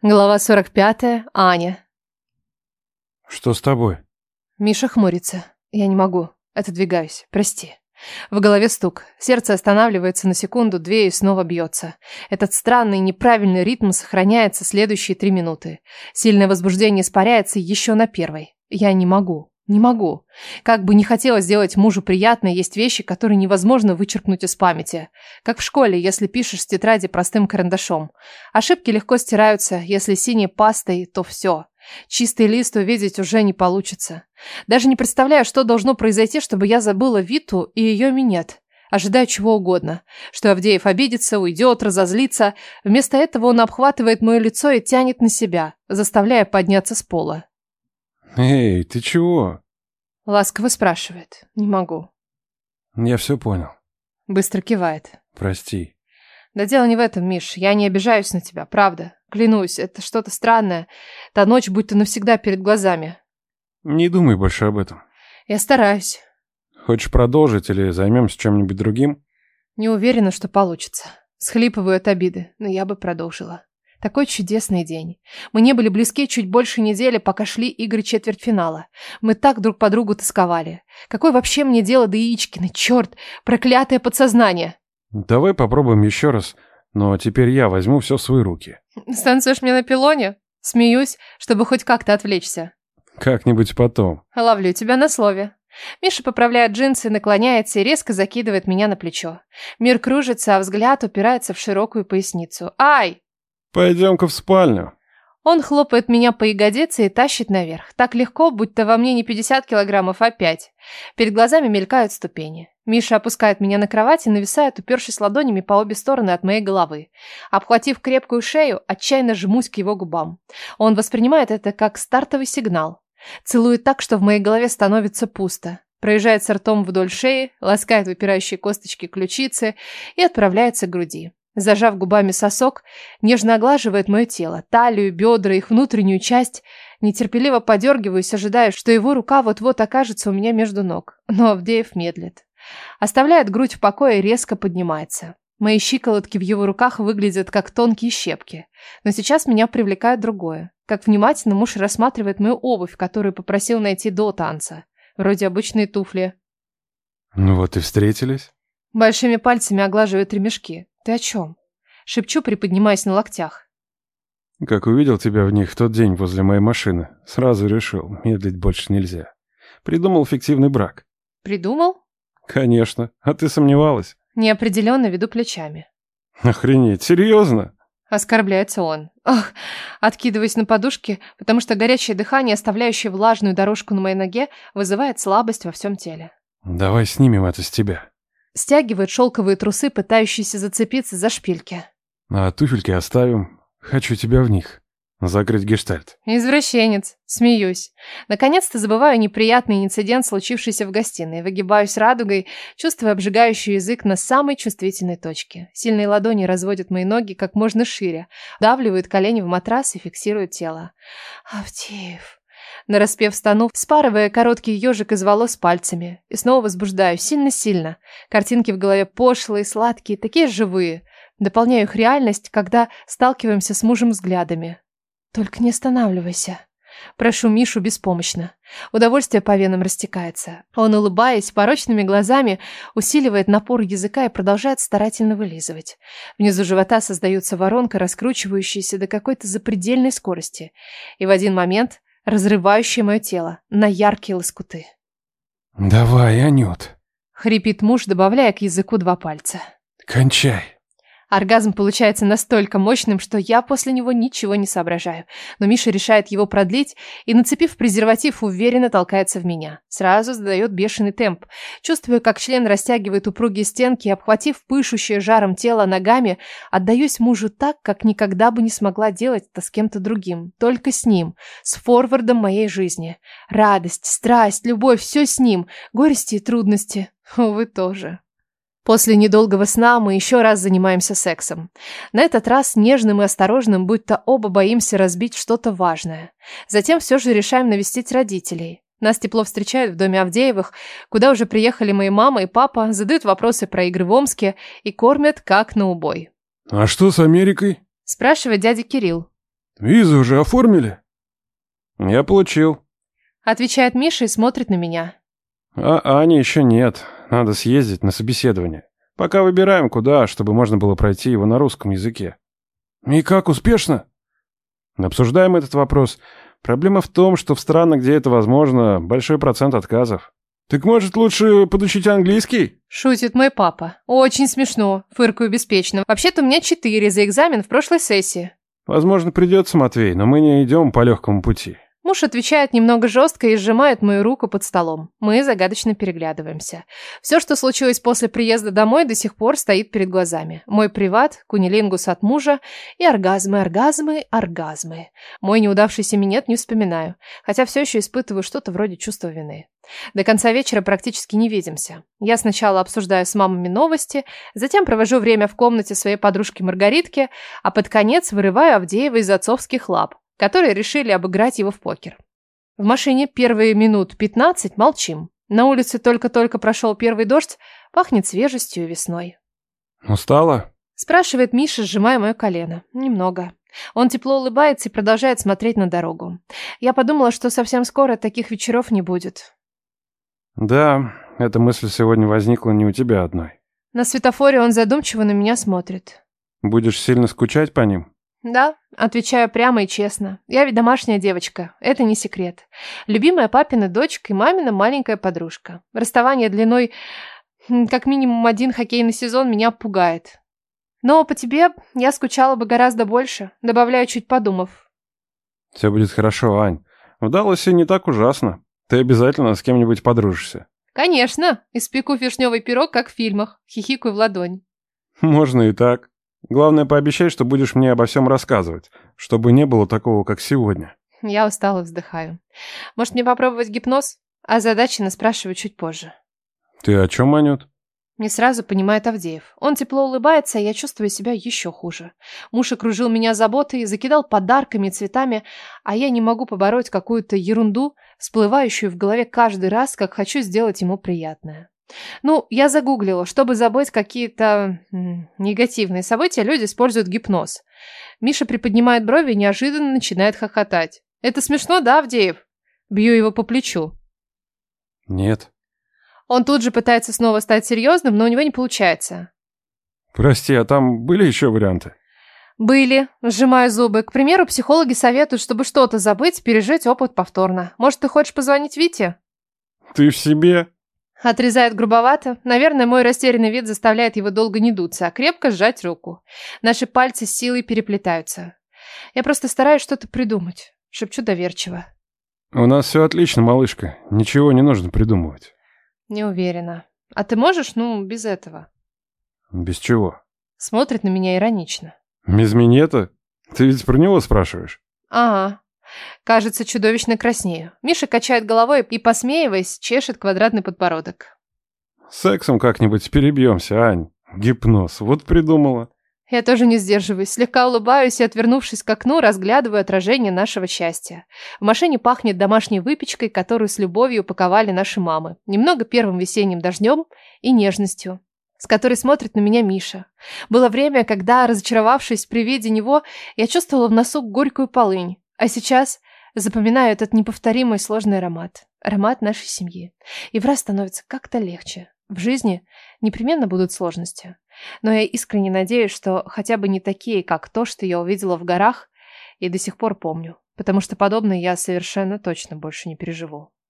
Глава 45. Аня. Что с тобой? Миша хмурится. Я не могу. Отодвигаюсь. Прости. В голове стук. Сердце останавливается на секунду, две и снова бьется. Этот странный неправильный ритм сохраняется следующие три минуты. Сильное возбуждение испаряется еще на первой. Я не могу. Не могу. Как бы не хотелось сделать мужу приятно, есть вещи, которые невозможно вычеркнуть из памяти. Как в школе, если пишешь с тетради простым карандашом. Ошибки легко стираются, если синей пастой, то все. Чистый лист увидеть уже не получится. Даже не представляю, что должно произойти, чтобы я забыла Виту и ее минет. Ожидаю чего угодно. Что Авдеев обидится, уйдет, разозлится. Вместо этого он обхватывает мое лицо и тянет на себя, заставляя подняться с пола. Эй, ты чего? Ласково спрашивает. Не могу. Я все понял. Быстро кивает. Прости. Да дело не в этом, Миш. Я не обижаюсь на тебя, правда. Клянусь, это что-то странное. Та ночь будто навсегда перед глазами. Не думай больше об этом. Я стараюсь. Хочешь продолжить или займемся чем-нибудь другим? Не уверена, что получится. Схлипываю от обиды, но я бы продолжила. Такой чудесный день. Мы не были близки чуть больше недели, пока шли игры четвертьфинала. Мы так друг по другу тосковали. Какое вообще мне дело до Яичкина? Черт, проклятое подсознание. Давай попробуем еще раз, но теперь я возьму все в свои руки. Станцуешь мне на пилоне? Смеюсь, чтобы хоть как-то отвлечься. Как-нибудь потом. Ловлю тебя на слове. Миша поправляет джинсы, наклоняется и резко закидывает меня на плечо. Мир кружится, а взгляд упирается в широкую поясницу. «Ай!» Пойдем-ка в спальню. Он хлопает меня по ягодице и тащит наверх. Так легко, будто во мне не 50 килограммов, а 5. Перед глазами мелькают ступени. Миша опускает меня на кровать и нависает, упершись ладонями по обе стороны от моей головы. Обхватив крепкую шею, отчаянно жмусь к его губам. Он воспринимает это как стартовый сигнал. Целует так, что в моей голове становится пусто. Проезжается ртом вдоль шеи, ласкает выпирающие косточки ключицы и отправляется к груди. Зажав губами сосок, нежно оглаживает мое тело, талию, бедра, их внутреннюю часть. Нетерпеливо подергиваюсь, ожидая, что его рука вот-вот окажется у меня между ног. Но Авдеев медлит. Оставляет грудь в покое и резко поднимается. Мои щиколотки в его руках выглядят как тонкие щепки. Но сейчас меня привлекает другое. Как внимательно муж рассматривает мою обувь, которую попросил найти до танца. Вроде обычные туфли. Ну вот и встретились. Большими пальцами оглаживает ремешки. Ты о чем? Шепчу, приподнимаясь на локтях. Как увидел тебя в них в тот день возле моей машины, сразу решил, медлить больше нельзя. Придумал фиктивный брак. Придумал? Конечно. А ты сомневалась? Неопределенно веду плечами. Охренеть, серьезно? Оскорбляется он. Ах, откидываясь на подушке, потому что горячее дыхание, оставляющее влажную дорожку на моей ноге, вызывает слабость во всем теле. Давай снимем это с тебя. Стягивает шелковые трусы, пытающиеся зацепиться за шпильки. А туфельки оставим. Хочу тебя в них. Закрыть гештальт. Извращенец. Смеюсь. Наконец-то забываю неприятный инцидент, случившийся в гостиной. Выгибаюсь радугой, чувствуя обжигающий язык на самой чувствительной точке. Сильные ладони разводят мои ноги как можно шире, давливают колени в матрас и фиксируют тело. Авдеев. Нараспев стану, спарывая короткий ежик из волос пальцами. И снова возбуждаю, сильно-сильно. Картинки в голове пошлые, сладкие, такие живые. Дополняю их реальность, когда сталкиваемся с мужем взглядами. Только не останавливайся. Прошу Мишу беспомощно. Удовольствие по венам растекается. Он, улыбаясь, порочными глазами, усиливает напор языка и продолжает старательно вылизывать. Внизу живота создается воронка, раскручивающаяся до какой-то запредельной скорости. И в один момент разрывающая мое тело на яркие лоскуты. «Давай, Анют!» — хрипит муж, добавляя к языку два пальца. «Кончай!» Оргазм получается настолько мощным, что я после него ничего не соображаю. Но Миша решает его продлить и, нацепив презерватив, уверенно толкается в меня. Сразу задает бешеный темп. Чувствую, как член растягивает упругие стенки и, обхватив пышущее жаром тело ногами, отдаюсь мужу так, как никогда бы не смогла делать это с кем-то другим. Только с ним. С форвардом моей жизни. Радость, страсть, любовь, все с ним. Горести и трудности. Увы, тоже. После недолгого сна мы еще раз занимаемся сексом. На этот раз нежным и осторожным, будто оба боимся разбить что-то важное. Затем все же решаем навестить родителей. Нас тепло встречают в доме Авдеевых, куда уже приехали мои мама и папа, задают вопросы про игры в Омске и кормят как на убой. «А что с Америкой?» Спрашивает дядя Кирилл. Визу уже оформили? Я получил. Отвечает Миша и смотрит на меня. А Ани еще нет. Надо съездить на собеседование. Пока выбираем, куда, чтобы можно было пройти его на русском языке. И как, успешно? Обсуждаем этот вопрос. Проблема в том, что в странах, где это возможно, большой процент отказов. Так может лучше подучить английский? Шутит мой папа. Очень смешно. Фыркаю беспечно. Вообще-то у меня четыре за экзамен в прошлой сессии. Возможно, придется, Матвей, но мы не идем по легкому пути. Муж отвечает немного жестко и сжимает мою руку под столом. Мы загадочно переглядываемся. Все, что случилось после приезда домой, до сих пор стоит перед глазами. Мой приват, кунилингус от мужа и оргазмы, оргазмы, оргазмы. Мой неудавшийся минет не вспоминаю, хотя все еще испытываю что-то вроде чувства вины. До конца вечера практически не видимся. Я сначала обсуждаю с мамами новости, затем провожу время в комнате своей подружки Маргаритки, а под конец вырываю Авдеева из отцовских лап которые решили обыграть его в покер. В машине первые минут 15 молчим. На улице только-только прошел первый дождь, пахнет свежестью и весной. «Устала?» Спрашивает Миша, сжимая мое колено. Немного. Он тепло улыбается и продолжает смотреть на дорогу. Я подумала, что совсем скоро таких вечеров не будет. Да, эта мысль сегодня возникла не у тебя одной. На светофоре он задумчиво на меня смотрит. Будешь сильно скучать по ним? Да, отвечаю прямо и честно. Я ведь домашняя девочка, это не секрет. Любимая папина дочка и мамина маленькая подружка. Расставание длиной как минимум один хоккейный сезон меня пугает. Но по тебе я скучала бы гораздо больше, добавляю чуть подумав. Все будет хорошо, Ань. В Далласе не так ужасно. Ты обязательно с кем-нибудь подружишься. Конечно, испеку вишневый пирог, как в фильмах, хихикаю в ладонь. Можно и так. Главное, пообещай, что будешь мне обо всем рассказывать, чтобы не было такого, как сегодня. Я устало вздыхаю. Может, мне попробовать гипноз? А задачи спрашиваю чуть позже. Ты о чем, Анют? Не сразу понимает Авдеев. Он тепло улыбается, а я чувствую себя еще хуже. Муж окружил меня заботой, закидал подарками и цветами, а я не могу побороть какую-то ерунду, всплывающую в голове каждый раз, как хочу сделать ему приятное. Ну, я загуглила, чтобы забыть какие-то негативные события, люди используют гипноз. Миша приподнимает брови и неожиданно начинает хохотать. Это смешно, да, Авдеев? Бью его по плечу. Нет. Он тут же пытается снова стать серьезным, но у него не получается. Прости, а там были еще варианты? Были, сжимаю зубы. К примеру, психологи советуют, чтобы что-то забыть, пережить опыт повторно. Может, ты хочешь позвонить Вите? Ты в себе? Отрезает грубовато. Наверное, мой растерянный вид заставляет его долго не дуться, а крепко сжать руку. Наши пальцы с силой переплетаются. Я просто стараюсь что-то придумать. Шепчу доверчиво. У нас все отлично, малышка. Ничего не нужно придумывать. Не уверена. А ты можешь, ну, без этого? Без чего? Смотрит на меня иронично. Без минета? Ты ведь про него спрашиваешь? Ага. Кажется, чудовищно краснею. Миша качает головой и, посмеиваясь, чешет квадратный подбородок. Сексом как-нибудь перебьемся, Ань. Гипноз. Вот придумала. Я тоже не сдерживаюсь, слегка улыбаюсь и, отвернувшись к окну, разглядываю отражение нашего счастья. В машине пахнет домашней выпечкой, которую с любовью упаковали наши мамы. Немного первым весенним дождем и нежностью, с которой смотрит на меня Миша. Было время, когда, разочаровавшись при виде него, я чувствовала в носу горькую полынь. А сейчас запоминаю этот неповторимый сложный аромат. Аромат нашей семьи. И в раз становится как-то легче. В жизни непременно будут сложности. Но я искренне надеюсь, что хотя бы не такие, как то, что я увидела в горах и до сих пор помню. Потому что подобное я совершенно точно больше не переживу.